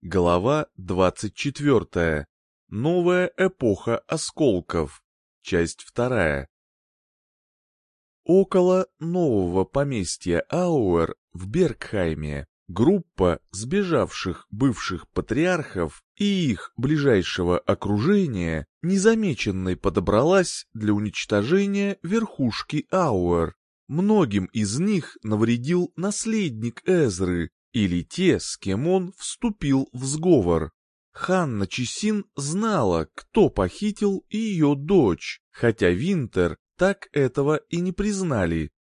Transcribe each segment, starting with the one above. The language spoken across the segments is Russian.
Глава 24. Новая эпоха осколков. Часть вторая. Около нового поместья Ауэр в Бергхайме группа сбежавших бывших патриархов и их ближайшего окружения незамеченной подобралась для уничтожения верхушки Ауэр. Многим из них навредил наследник Эзры, или те, с кем он вступил в сговор. Ханна Чесин знала, кто похитил ее дочь, хотя Винтер так этого и не признали.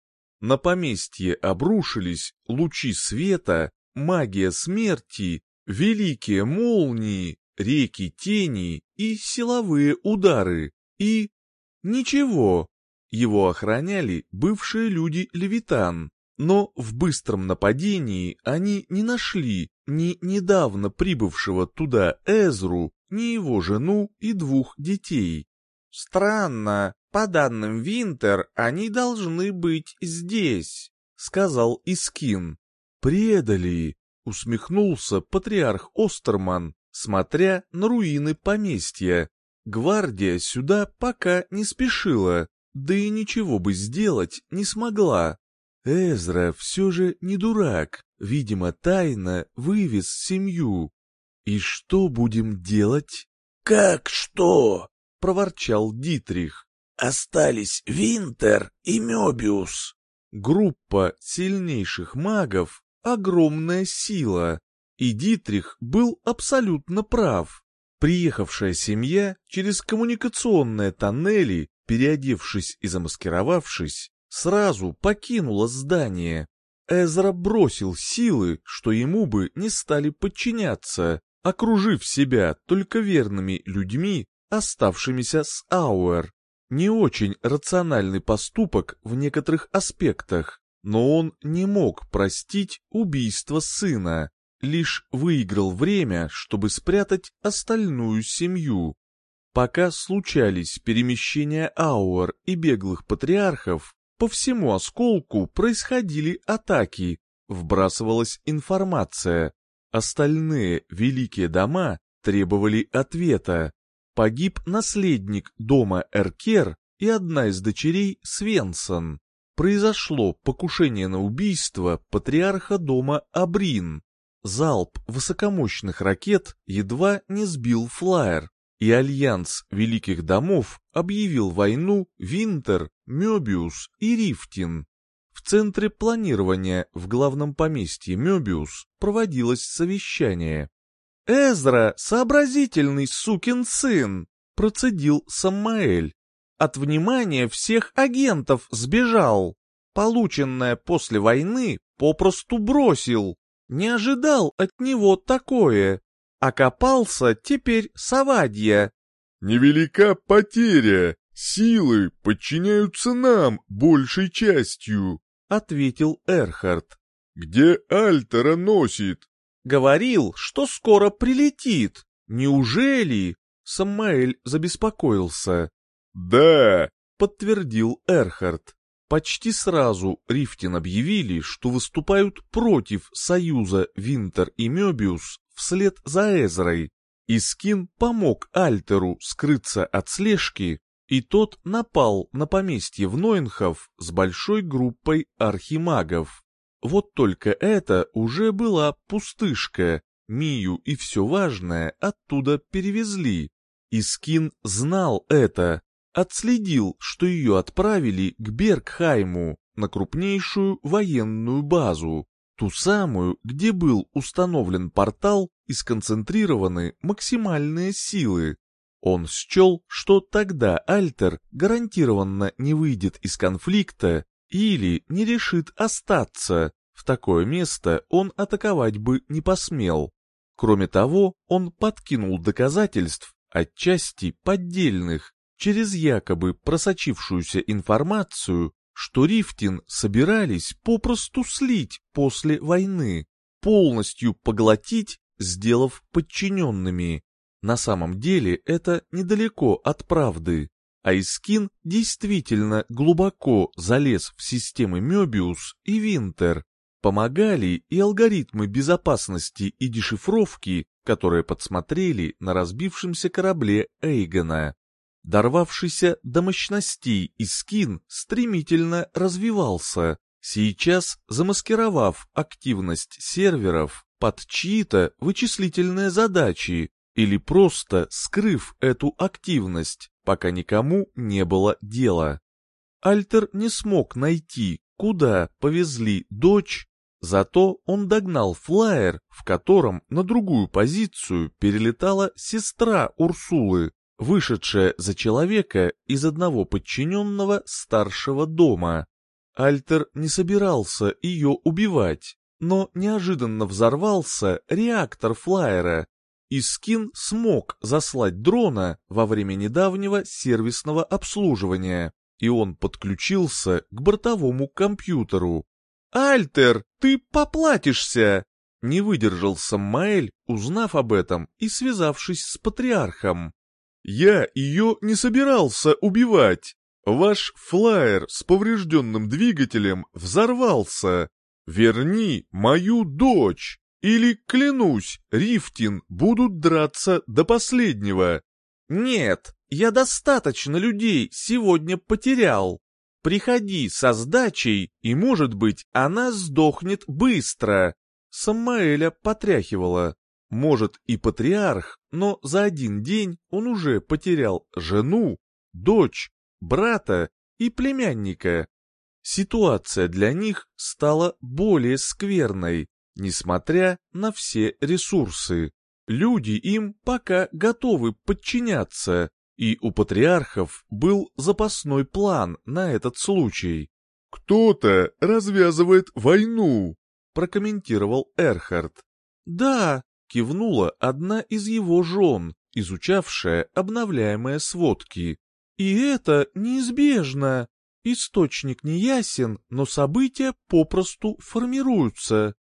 На поместье обрушились лучи света, магия смерти, великие молнии, реки тени и силовые удары. И... ничего. Его охраняли бывшие люди Левитан, но в быстром нападении они не нашли ни недавно прибывшего туда Эзру, ни его жену и двух детей. «Странно, по данным Винтер, они должны быть здесь», — сказал Искин. «Предали», — усмехнулся патриарх Остерман, смотря на руины поместья. Гвардия сюда пока не спешила, да и ничего бы сделать не смогла. Эзра все же не дурак, видимо, тайно вывез семью. И что будем делать? Как что? проворчал Дитрих. Остались Винтер и Мёбиус. Группа сильнейших магов — огромная сила. И Дитрих был абсолютно прав. Приехавшая семья через коммуникационные тоннели, переодевшись и замаскировавшись, сразу покинула здание. Эзра бросил силы, что ему бы не стали подчиняться, окружив себя только верными людьми, оставшимися с Ауэр. Не очень рациональный поступок в некоторых аспектах, но он не мог простить убийство сына, лишь выиграл время, чтобы спрятать остальную семью. Пока случались перемещения Ауэр и беглых патриархов, по всему осколку происходили атаки, вбрасывалась информация. Остальные великие дома требовали ответа. Погиб наследник дома Эркер и одна из дочерей Свенсон. Произошло покушение на убийство патриарха дома Абрин. Залп высокомощных ракет едва не сбил флайер и Альянс Великих Домов объявил войну Винтер, Мёбиус и Рифтин. В центре планирования в главном поместье Мёбиус проводилось совещание. «Эзра — сообразительный сукин сын!» — процедил Саммаэль. «От внимания всех агентов сбежал. Полученное после войны попросту бросил. Не ожидал от него такое. Окопался теперь Савадья. «Невелика потеря. Силы подчиняются нам большей частью», — ответил Эрхард. «Где Альтера носит?» «Говорил, что скоро прилетит. Неужели?» Самаэль забеспокоился. «Да», — подтвердил Эрхард. Почти сразу Рифтин объявили, что выступают против союза Винтер и Мёбиус вслед за Эзрой. Искин помог Альтеру скрыться от слежки, и тот напал на поместье в Нойнхов с большой группой архимагов. Вот только это уже была пустышка, Мию и все важное оттуда перевезли. Искин знал это, отследил, что ее отправили к Бергхайму, на крупнейшую военную базу ту самую, где был установлен портал и сконцентрированы максимальные силы. Он счел, что тогда Альтер гарантированно не выйдет из конфликта или не решит остаться. В такое место он атаковать бы не посмел. Кроме того, он подкинул доказательств, отчасти поддельных, через якобы просочившуюся информацию что Рифтин собирались попросту слить после войны, полностью поглотить, сделав подчиненными. На самом деле это недалеко от правды. Айскин действительно глубоко залез в системы Мёбиус и Винтер. Помогали и алгоритмы безопасности и дешифровки, которые подсмотрели на разбившемся корабле Эйгона. Дорвавшийся до мощностей Искин стремительно развивался, сейчас замаскировав активность серверов под чьи-то вычислительные задачи или просто скрыв эту активность, пока никому не было дела. Альтер не смог найти, куда повезли дочь, зато он догнал флайер, в котором на другую позицию перелетала сестра Урсулы, вышедшая за человека из одного подчиненного старшего дома. Альтер не собирался ее убивать, но неожиданно взорвался реактор флайера, и Скин смог заслать дрона во время недавнего сервисного обслуживания, и он подключился к бортовому компьютеру. «Альтер, ты поплатишься!» Не выдержал Саммаэль, узнав об этом и связавшись с патриархом. «Я ее не собирался убивать. Ваш флайер с поврежденным двигателем взорвался. Верни мою дочь, или, клянусь, Рифтин будут драться до последнего». «Нет, я достаточно людей сегодня потерял. Приходи со сдачей, и, может быть, она сдохнет быстро. Самаэля потряхивала. Может и патриарх, но за один день он уже потерял жену, дочь, брата и племянника. Ситуация для них стала более скверной, несмотря на все ресурсы. Люди им пока готовы подчиняться, и у патриархов был запасной план на этот случай. «Кто-то развязывает войну», — прокомментировал Эрхард. «Да», — кивнула одна из его жен, изучавшая обновляемые сводки. «И это неизбежно. Источник не ясен, но события попросту формируются.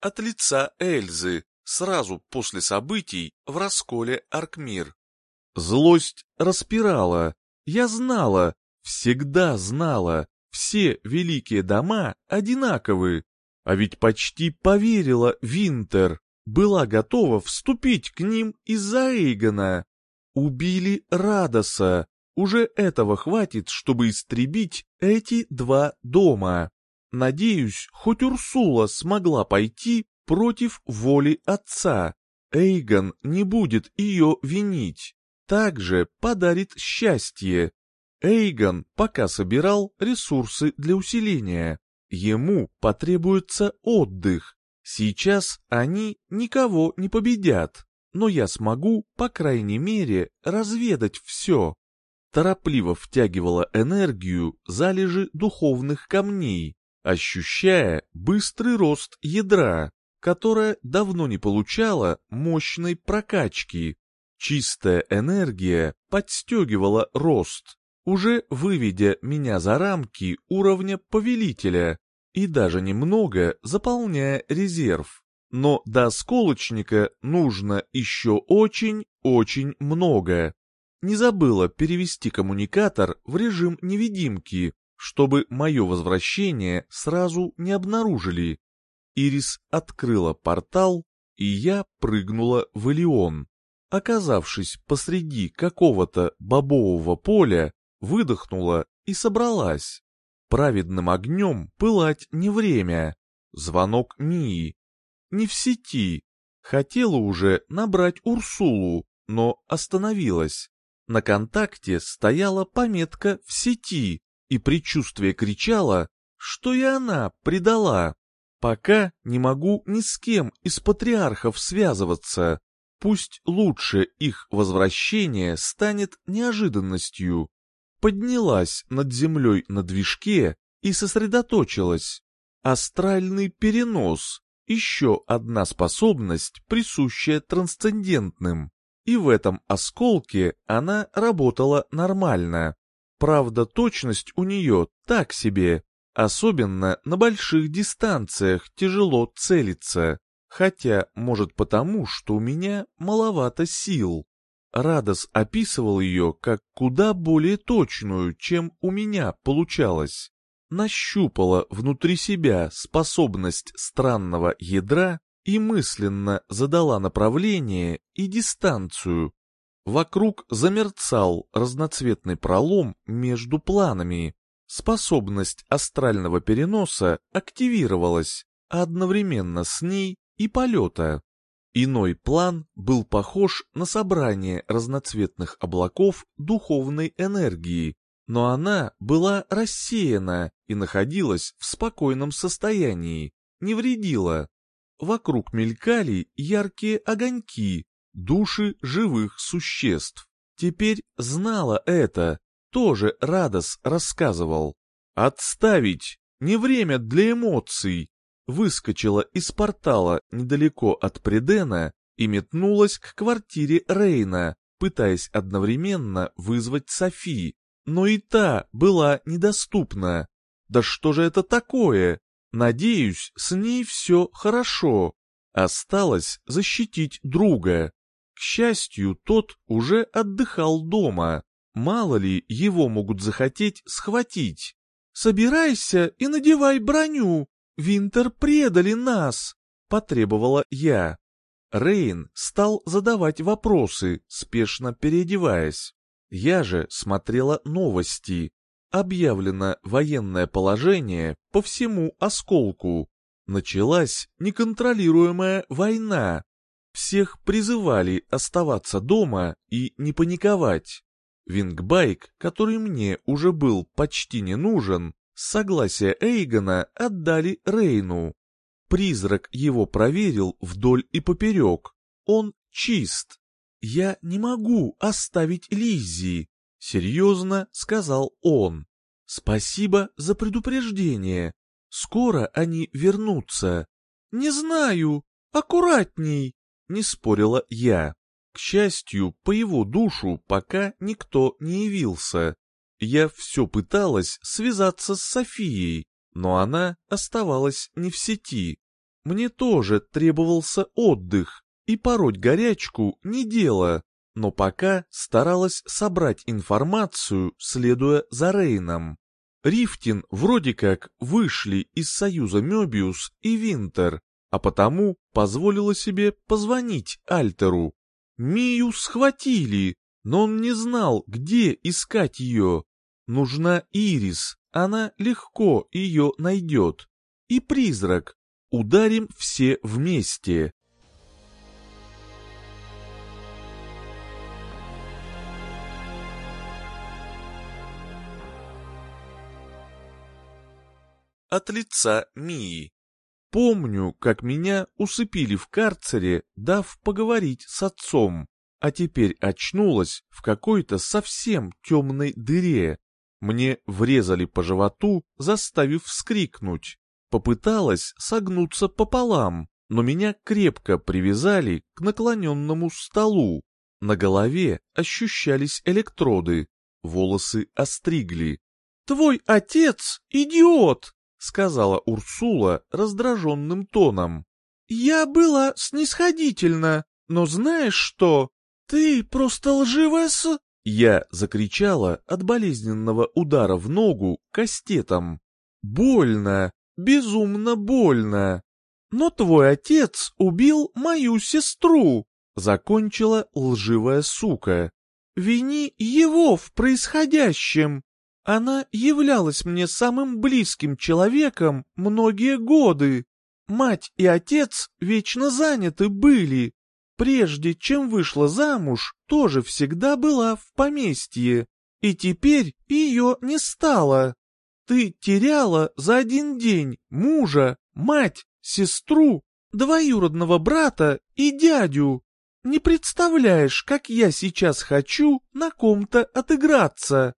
От лица Эльзы, сразу после событий в расколе Аркмир. Злость распирала. Я знала, всегда знала, все великие дома одинаковы. А ведь почти поверила Винтер, была готова вступить к ним из-за Эйгона. Убили Радоса, уже этого хватит, чтобы истребить эти два дома. Надеюсь, хоть Урсула смогла пойти против воли отца. Эйгон не будет ее винить. Также подарит счастье. Эйгон пока собирал ресурсы для усиления. Ему потребуется отдых. Сейчас они никого не победят, но я смогу, по крайней мере, разведать все. Торопливо втягивала энергию залежи духовных камней, ощущая быстрый рост ядра, которое давно не получало мощной прокачки. Чистая энергия подстегивала рост, уже выведя меня за рамки уровня повелителя и даже немного заполняя резерв. Но до осколочника нужно еще очень-очень много. Не забыла перевести коммуникатор в режим невидимки, чтобы мое возвращение сразу не обнаружили. Ирис открыла портал, и я прыгнула в Элеон. Оказавшись посреди какого-то бобового поля, выдохнула и собралась. Праведным огнем пылать не время. Звонок Мии. Не в сети. Хотела уже набрать Урсулу, но остановилась. На контакте стояла пометка «в сети», и предчувствие кричало, что и она предала. Пока не могу ни с кем из патриархов связываться. Пусть лучше их возвращение станет неожиданностью. Поднялась над землей на движке и сосредоточилась. Астральный перенос — еще одна способность, присущая трансцендентным. И в этом осколке она работала нормально. Правда, точность у нее так себе, особенно на больших дистанциях тяжело целиться. Хотя, может потому, что у меня маловато сил. Радос описывал ее как куда более точную, чем у меня получалось. Нащупала внутри себя способность странного ядра и мысленно задала направление и дистанцию. Вокруг замерцал разноцветный пролом между планами. Способность астрального переноса активировалась, одновременно с ней и полета. Иной план был похож на собрание разноцветных облаков духовной энергии, но она была рассеяна и находилась в спокойном состоянии, не вредила. Вокруг мелькали яркие огоньки, души живых существ. Теперь знала это, тоже Радос рассказывал. «Отставить! Не время для эмоций!» Выскочила из портала недалеко от Придена и метнулась к квартире Рейна, пытаясь одновременно вызвать Софи, но и та была недоступна. Да что же это такое? Надеюсь, с ней все хорошо. Осталось защитить друга. К счастью, тот уже отдыхал дома. Мало ли, его могут захотеть схватить. «Собирайся и надевай броню. Винтер предали нас», — потребовала я. Рейн стал задавать вопросы, спешно переодеваясь. Я же смотрела новости. Объявлено военное положение по всему осколку. Началась неконтролируемая война. Всех призывали оставаться дома и не паниковать. Вингбайк, который мне уже был почти не нужен, с согласия Эйгона отдали Рейну. Призрак его проверил вдоль и поперек. Он чист. «Я не могу оставить Лиззи», — серьезно сказал он. «Спасибо за предупреждение. Скоро они вернутся». «Не знаю. Аккуратней», — не спорила я. К счастью, по его душу пока никто не явился. Я все пыталась связаться с Софией, но она оставалась не в сети. Мне тоже требовался отдых, и пороть горячку не дело, но пока старалась собрать информацию, следуя за Рейном. Рифтин вроде как вышли из союза Мёбиус и Винтер, а потому позволила себе позвонить Альтеру. Мию схватили, но он не знал, где искать ее. Нужна Ирис, она легко ее найдет. И призрак. Ударим все вместе. От лица Мии. Помню, как меня усыпили в карцере, дав поговорить с отцом, а теперь очнулась в какой-то совсем темной дыре. Мне врезали по животу, заставив вскрикнуть. Попыталась согнуться пополам, но меня крепко привязали к наклоненному столу. На голове ощущались электроды, волосы остригли. «Твой отец — идиот!» — сказала Урсула раздраженным тоном. «Я была снисходительна, но знаешь что? Ты просто лживая с...» Я закричала от болезненного удара в ногу кастетом. «Больно, безумно больно. Но твой отец убил мою сестру!» — закончила лживая сука. «Вини его в происходящем!» Она являлась мне самым близким человеком многие годы. Мать и отец вечно заняты были. Прежде чем вышла замуж, тоже всегда была в поместье. И теперь ее не стало. Ты теряла за один день мужа, мать, сестру, двоюродного брата и дядю. Не представляешь, как я сейчас хочу на ком-то отыграться.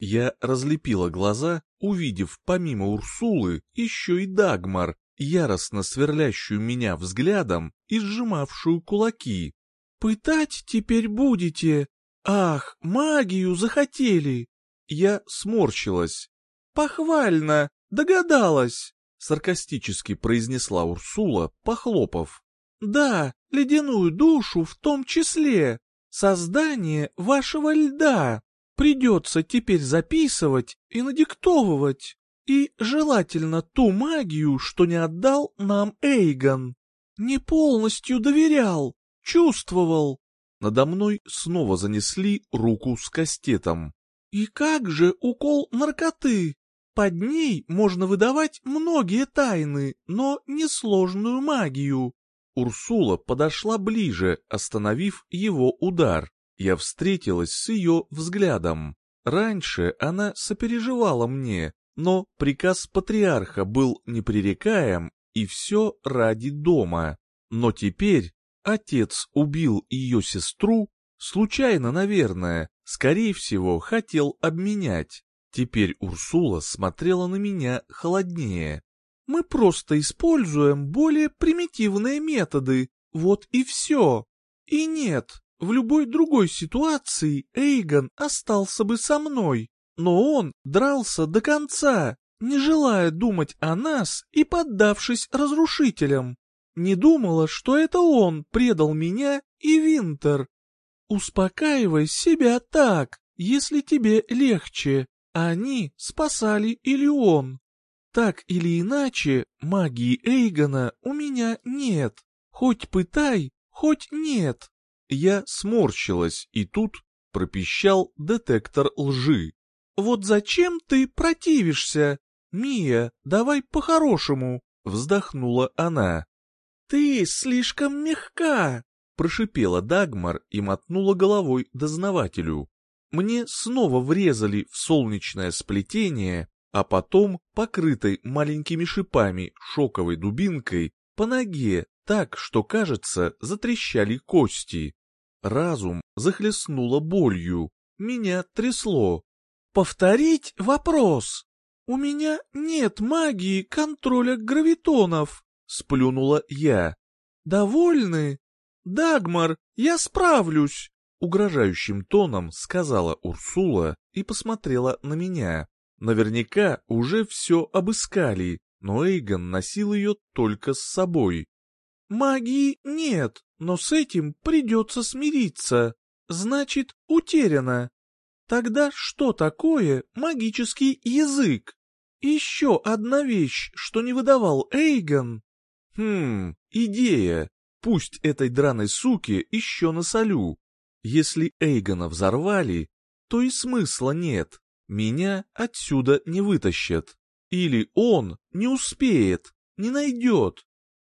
Я разлепила глаза, увидев помимо Урсулы еще и Дагмар, яростно сверлящую меня взглядом и сжимавшую кулаки. «Пытать теперь будете? Ах, магию захотели!» Я сморщилась. «Похвально! Догадалась!» Саркастически произнесла Урсула, похлопав. Да, ледяную душу в том числе. Создание вашего льда. Придется теперь записывать и надиктовывать. И желательно ту магию, что не отдал нам Эйгон. Не полностью доверял, чувствовал. Надо мной снова занесли руку с кастетом. И как же укол наркоты? Под ней можно выдавать многие тайны, но несложную магию. Урсула подошла ближе, остановив его удар. Я встретилась с ее взглядом. Раньше она сопереживала мне, но приказ патриарха был непререкаем, и все ради дома. Но теперь отец убил ее сестру, случайно, наверное, скорее всего, хотел обменять. Теперь Урсула смотрела на меня холоднее. «Мы просто используем более примитивные методы, вот и все. И нет, в любой другой ситуации Эйгон остался бы со мной, но он дрался до конца, не желая думать о нас и поддавшись разрушителям. Не думала, что это он предал меня и Винтер. Успокаивай себя так, если тебе легче. Они спасали Илион. Так или иначе, магии Эйгона у меня нет. Хоть пытай, хоть нет. Я сморщилась, и тут пропищал детектор лжи. «Вот зачем ты противишься? Мия, давай по-хорошему!» — вздохнула она. «Ты слишком мягка!» — прошипела Дагмар и мотнула головой дознавателю мне снова врезали в солнечное сплетение, а потом, покрытой маленькими шипами шоковой дубинкой, по ноге так, что, кажется, затрещали кости. Разум захлестнуло болью, меня трясло. «Повторить вопрос? У меня нет магии контроля гравитонов», — сплюнула я. «Довольны? Дагмар, я справлюсь!» Угрожающим тоном сказала Урсула и посмотрела на меня. Наверняка уже все обыскали, но Эйгон носил ее только с собой. «Магии нет, но с этим придется смириться. Значит, утеряно. Тогда что такое магический язык? Еще одна вещь, что не выдавал Эйгон. Хм, идея. Пусть этой драной суке еще насолю. Если Эйгона взорвали, то и смысла нет, меня отсюда не вытащат. Или он не успеет, не найдет.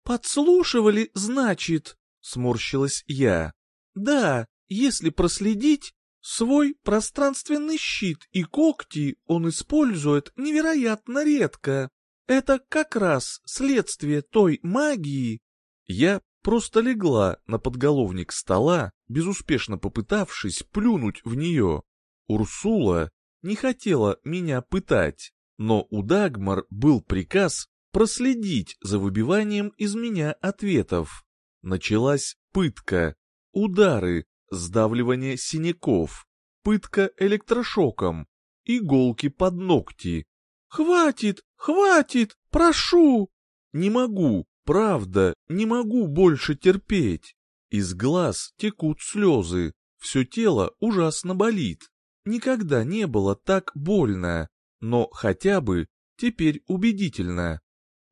«Подслушивали, значит?» — сморщилась я. «Да, если проследить, свой пространственный щит и когти он использует невероятно редко. Это как раз следствие той магии». Я просто легла на подголовник стола, безуспешно попытавшись плюнуть в нее. Урсула не хотела меня пытать, но у Дагмар был приказ проследить за выбиванием из меня ответов. Началась пытка, удары, сдавливание синяков, пытка электрошоком, иголки под ногти. «Хватит, хватит, прошу!» «Не могу, Правда, не могу больше терпеть. Из глаз текут слезы, все тело ужасно болит. Никогда не было так больно, но хотя бы теперь убедительно.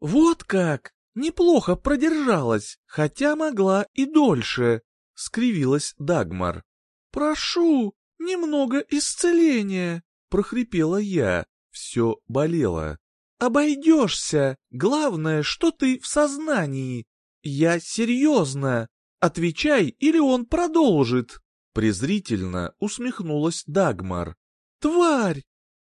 Вот как! Неплохо продержалась, хотя могла и дольше, — скривилась Дагмар. «Прошу, немного исцеления!» — прохрипела я. Все болело. «Обойдешься. Главное, что ты в сознании. Я серьезно. Отвечай, или он продолжит». Презрительно усмехнулась Дагмар. «Тварь!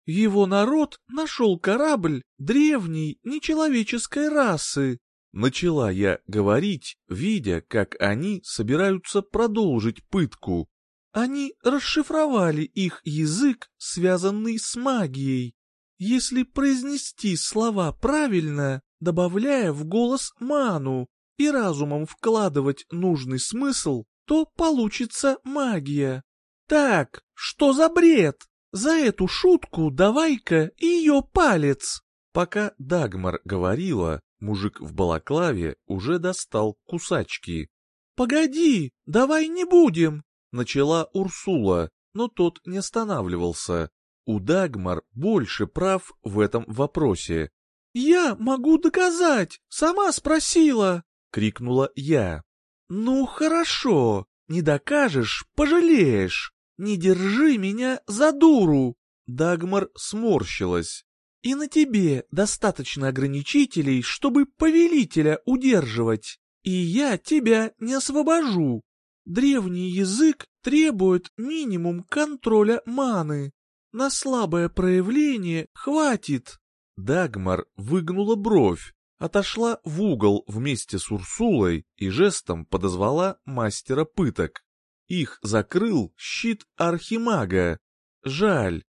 Его народ нашел корабль древней нечеловеческой расы». Начала я говорить, видя, как они собираются продолжить пытку. Они расшифровали их язык, связанный с магией. Если произнести слова правильно, добавляя в голос ману и разумом вкладывать нужный смысл, то получится магия. Так, что за бред? За эту шутку давай-ка ее палец. Пока Дагмар говорила, Мужик в балаклаве уже достал кусачки. «Погоди, давай не будем!» — начала Урсула, но тот не останавливался. У Дагмар больше прав в этом вопросе. «Я могу доказать, сама спросила!» — крикнула я. «Ну хорошо, не докажешь, пожалеешь. Не держи меня за дуру!» Дагмар сморщилась. «И на тебе достаточно ограничителей, чтобы повелителя удерживать, и я тебя не освобожу. Древний язык требует минимум контроля маны. На слабое проявление хватит». Дагмар выгнула бровь, отошла в угол вместе с Урсулой и жестом подозвала мастера пыток. Их закрыл щит архимага. Жаль.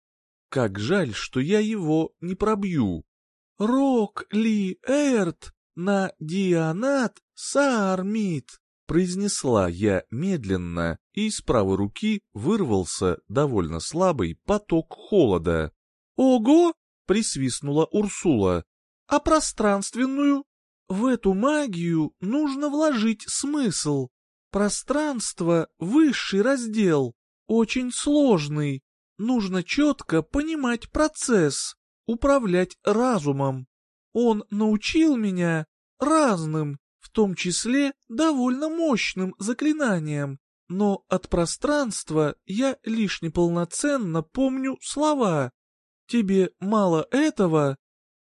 Как жаль, что я его не пробью. «Рок ли эрт на дианат саармит», произнесла я медленно, и из правой руки вырвался довольно слабый поток холода. «Ого!» — присвистнула Урсула. «А пространственную? В эту магию нужно вложить смысл. Пространство — высший раздел, очень сложный. Нужно четко понимать процесс, управлять разумом. Он научил меня разным, в том числе довольно мощным заклинаниям, но от пространства я лишь неполноценно помню слова. Тебе мало этого?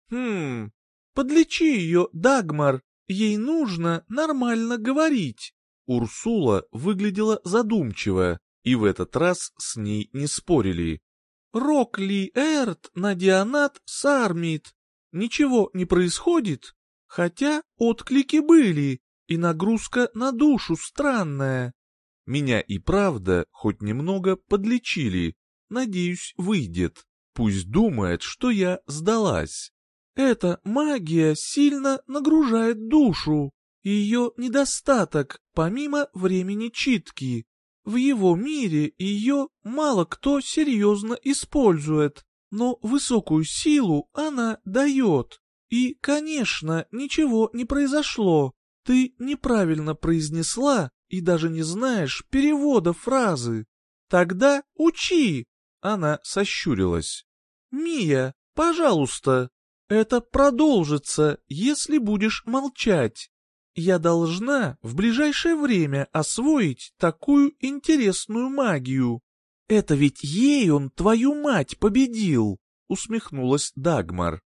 Хм, подлечи ее, Дагмар, ей нужно нормально говорить. Урсула выглядела задумчиво, и в этот раз с ней не спорили. «Рокли Эрт на Дианат Сармит. Ничего не происходит, хотя отклики были, и нагрузка на душу странная. Меня и правда хоть немного подлечили, надеюсь, выйдет. Пусть думает, что я сдалась. Эта магия сильно нагружает душу, ее недостаток, помимо времени читки. В его мире ее мало кто серьезно использует, но высокую силу она дает. И, конечно, ничего не произошло. Ты неправильно произнесла и даже не знаешь перевода фразы. Тогда учи. Она сощурилась. Мия, пожалуйста, это продолжится, если будешь молчать. Я должна в ближайшее время освоить такую интересную магию. Это ведь ей он твою мать победил, усмехнулась Дагмар.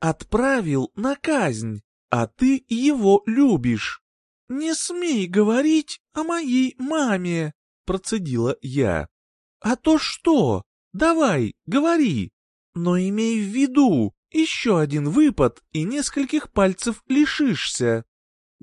Отправил на казнь, а ты его любишь. Не смей говорить о моей маме, процедила я. А то что? Давай, говори. Но имей в виду, еще один выпад и нескольких пальцев лишишься.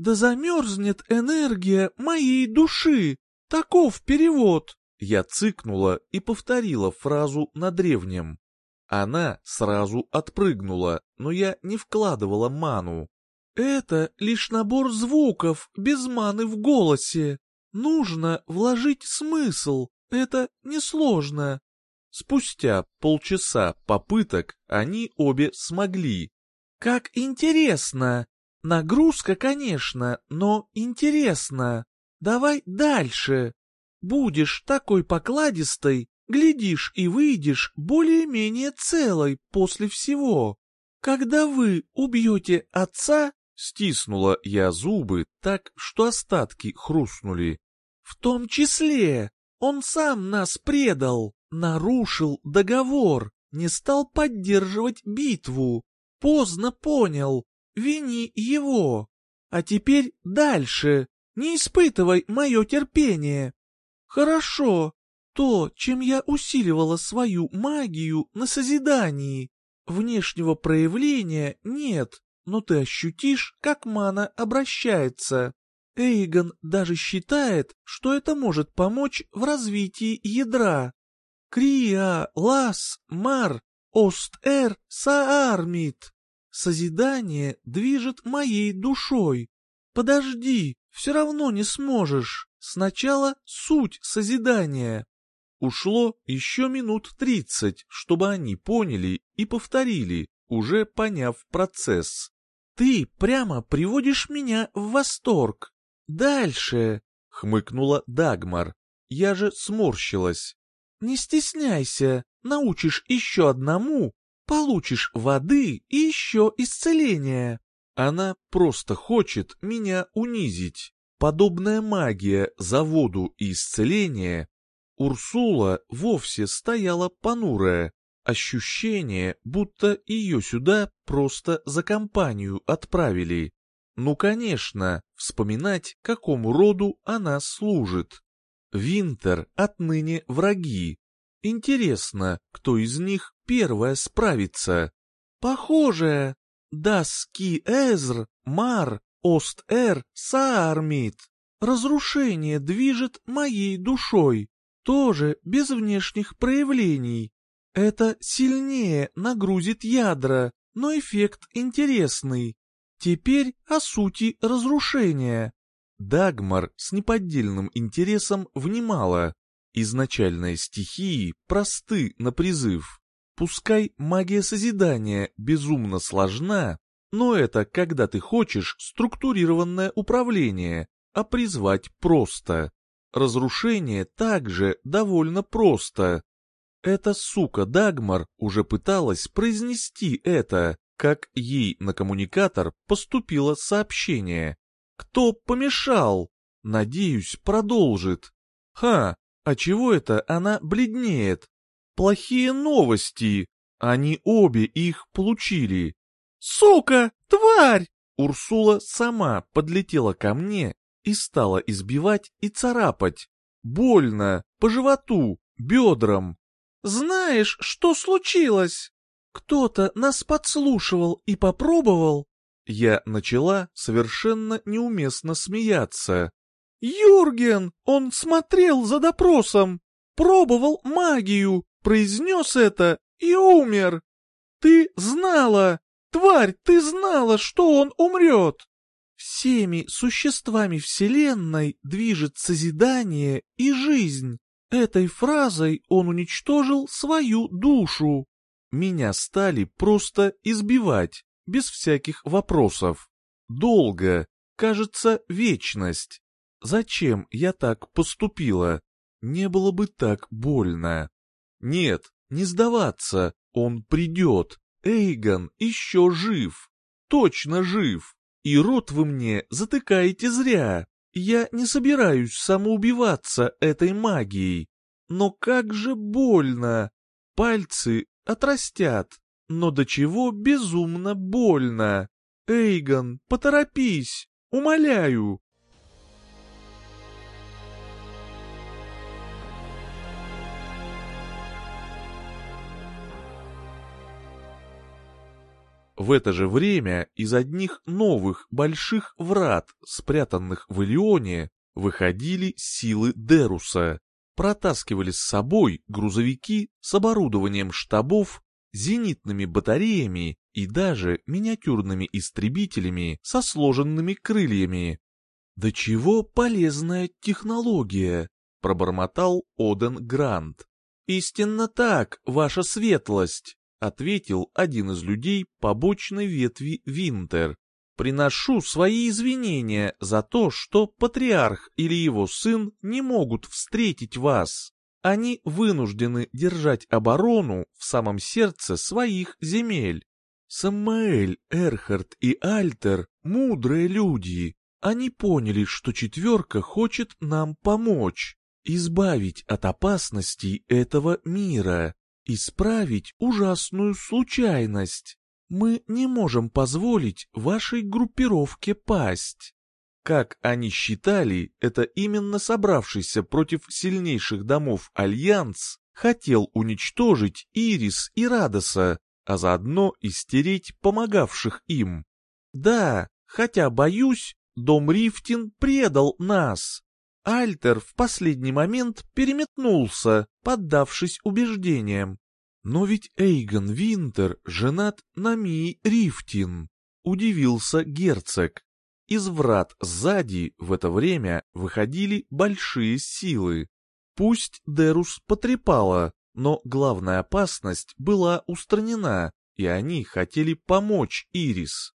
Да замерзнет энергия моей души. Таков перевод. Я цыкнула и повторила фразу на древнем. Она сразу отпрыгнула, но я не вкладывала ману. Это лишь набор звуков без маны в голосе. Нужно вложить смысл, это несложно. Спустя полчаса попыток они обе смогли. Как интересно! Нагрузка, конечно, но интересно. Давай дальше. Будешь такой покладистой, глядишь и выйдешь более-менее целой после всего. Когда вы убьете отца, стиснула я зубы так, что остатки хрустнули. В том числе он сам нас предал, нарушил договор, не стал поддерживать битву. Поздно понял, вини его. А теперь дальше, не испытывай мое терпение. Хорошо, то, чем я усиливала свою магию на созидании. Внешнего проявления нет, но ты ощутишь, как мана обращается. Эйгон даже считает, что это может помочь в развитии ядра. Криа, Лас, Мар, Ост-Эр, Саармит. Созидание движет моей душой. Подожди, все равно не сможешь. Сначала суть созидания. Ушло еще минут тридцать, чтобы они поняли и повторили, уже поняв процесс. Ты прямо приводишь меня в восторг. Дальше, хмыкнула Дагмар. Я же сморщилась. Не стесняйся, научишь еще одному, получишь воды и еще исцеление. Она просто хочет меня унизить. Подобная магия за воду и исцеление. Урсула вовсе стояла понурая. Ощущение, будто ее сюда просто за компанию отправили. Ну, конечно, вспоминать, какому роду она служит. Винтер отныне враги. Интересно, кто из них первая справится? Похоже, Даски Эзр, Мар, Ост-Эр, Саармит. Разрушение движет моей душой, тоже без внешних проявлений. Это сильнее нагрузит ядра, но эффект интересный. Теперь о сути разрушения. Дагмар с неподдельным интересом внимала. Изначальные стихии просты на призыв. Пускай магия созидания безумно сложна, но это когда ты хочешь структурированное управление, а призвать просто. Разрушение также довольно просто. Эта сука Дагмар уже пыталась произнести это, как ей на коммуникатор поступило сообщение. Кто помешал? Надеюсь, продолжит. Ха, а чего это она бледнеет? Плохие новости. Они обе их получили. Сука, тварь! Урсула сама подлетела ко мне и стала избивать и царапать. Больно, по животу, бедрам. Знаешь, что случилось? Кто-то нас подслушивал и попробовал. Я начала совершенно неуместно смеяться. Юрген, он смотрел за допросом, пробовал магию, произнес это и умер. Ты знала, тварь, ты знала, что он умрет. Всеми существами Вселенной движет созидание и жизнь. Этой фразой он уничтожил свою душу. Меня стали просто избивать, без всяких вопросов. Долго, кажется, вечность. Зачем я так поступила? Не было бы так больно. Нет, не сдаваться, он придет. Эйгон еще жив. Точно жив. И рот вы мне затыкаете зря. Я не собираюсь самоубиваться этой магией. Но как же больно. Пальцы отрастят. Но до чего безумно больно. Эйгон, поторопись, умоляю. В это же время из одних новых больших врат, спрятанных в Илионе, выходили силы Деруса, протаскивали с собой грузовики с оборудованием штабов, зенитными батареями и даже миниатюрными истребителями со сложенными крыльями. «Да чего полезная технология!» — пробормотал Оден Грант. «Истинно так, ваша светлость!» Ответил один из людей побочной ветви Винтер. «Приношу свои извинения за то, что патриарх или его сын не могут встретить вас. Они вынуждены держать оборону в самом сердце своих земель. Самаэль, Эрхард и Альтер — мудрые люди. Они поняли, что четверка хочет нам помочь, избавить от опасностей этого мира исправить ужасную случайность. Мы не можем позволить вашей группировке пасть. Как они считали, это именно собравшийся против сильнейших домов Альянс хотел уничтожить Ирис и Радоса, а заодно истереть помогавших им. Да, хотя, боюсь, дом Рифтин предал нас. Альтер в последний момент переметнулся, поддавшись убеждениям. Но ведь Эйгон Винтер женат на Мии Рифтин, удивился герцог. Из врат сзади в это время выходили большие силы. Пусть Дерус потрепала, но главная опасность была устранена, и они хотели помочь Ирис.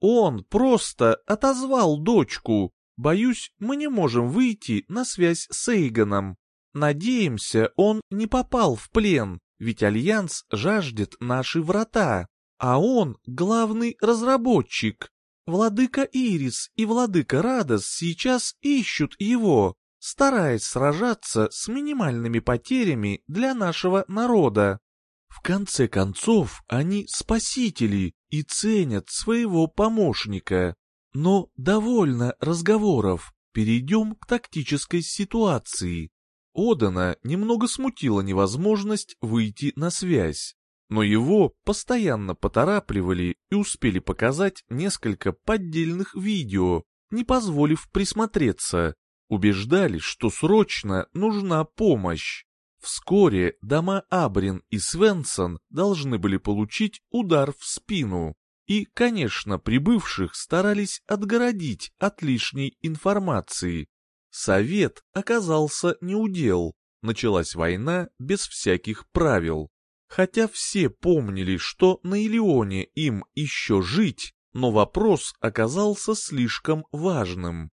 Он просто отозвал дочку. Боюсь, мы не можем выйти на связь с Эйгоном. Надеемся, он не попал в плен, ведь Альянс жаждет наши врата, а он главный разработчик. Владыка Ирис и владыка Радос сейчас ищут его, стараясь сражаться с минимальными потерями для нашего народа. В конце концов, они спасители и ценят своего помощника. Но довольно разговоров, перейдем к тактической ситуации. Одана немного смутила невозможность выйти на связь, но его постоянно поторапливали и успели показать несколько поддельных видео, не позволив присмотреться. Убеждали, что срочно нужна помощь. Вскоре дома Абрин и Свенсон должны были получить удар в спину. И, конечно, прибывших старались отгородить от лишней информации. Совет оказался неудел. Началась война без всяких правил. Хотя все помнили, что на Илионе им еще жить, но вопрос оказался слишком важным.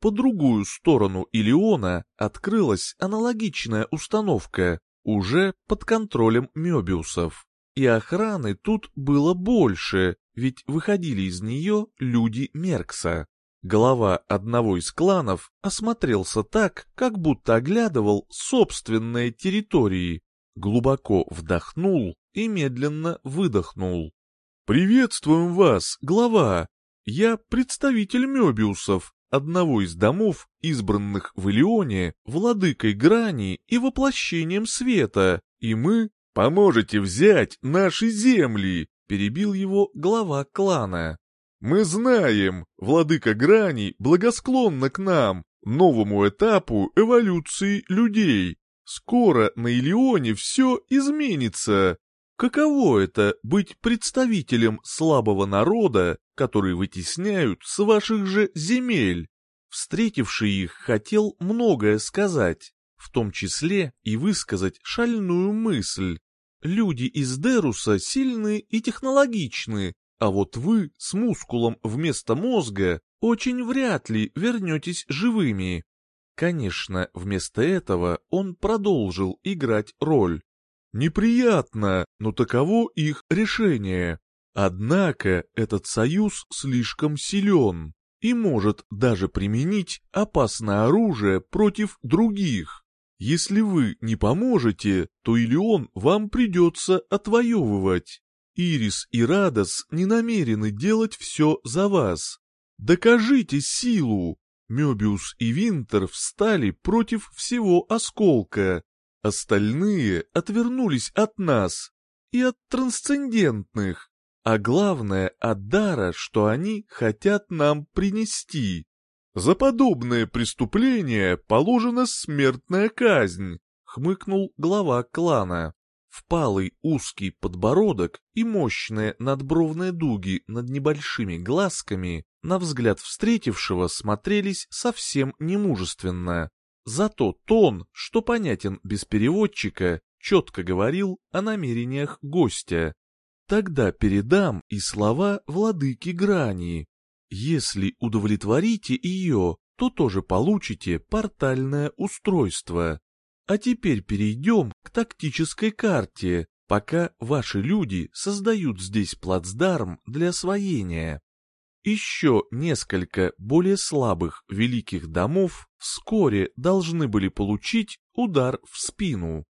По другую сторону Илиона открылась аналогичная установка, уже под контролем Мёбиусов. И охраны тут было больше, ведь выходили из нее люди Меркса. Глава одного из кланов осмотрелся так, как будто оглядывал собственные территории, глубоко вдохнул и медленно выдохнул. «Приветствуем вас, глава! Я представитель Мёбиусов, одного из домов, избранных в Илионе, владыкой грани и воплощением света, и мы поможете взять наши земли, перебил его глава клана. Мы знаем, владыка грани благосклонна к нам, новому этапу эволюции людей. Скоро на Илионе все изменится. Каково это быть представителем слабого народа, который вытесняют с ваших же земель? Встретивший их хотел многое сказать, в том числе и высказать шальную мысль. Люди из Деруса сильны и технологичны, а вот вы с мускулом вместо мозга очень вряд ли вернетесь живыми. Конечно, вместо этого он продолжил играть роль. Неприятно, но таково их решение. Однако этот союз слишком силен и может даже применить опасное оружие против других. Если вы не поможете, то или он вам придется отвоевывать. Ирис и Радос не намерены делать все за вас. Докажите силу. Мёбиус и Винтер встали против всего осколка. Остальные отвернулись от нас и от трансцендентных а главное от дара, что они хотят нам принести. За подобное преступление положена смертная казнь, хмыкнул глава клана. Впалый узкий подбородок и мощные надбровные дуги над небольшими глазками на взгляд встретившего смотрелись совсем немужественно. Зато тон, что понятен без переводчика, четко говорил о намерениях гостя. Тогда передам и слова владыки грани. Если удовлетворите ее, то тоже получите портальное устройство. А теперь перейдем к тактической карте, пока ваши люди создают здесь плацдарм для освоения. Еще несколько более слабых великих домов вскоре должны были получить удар в спину.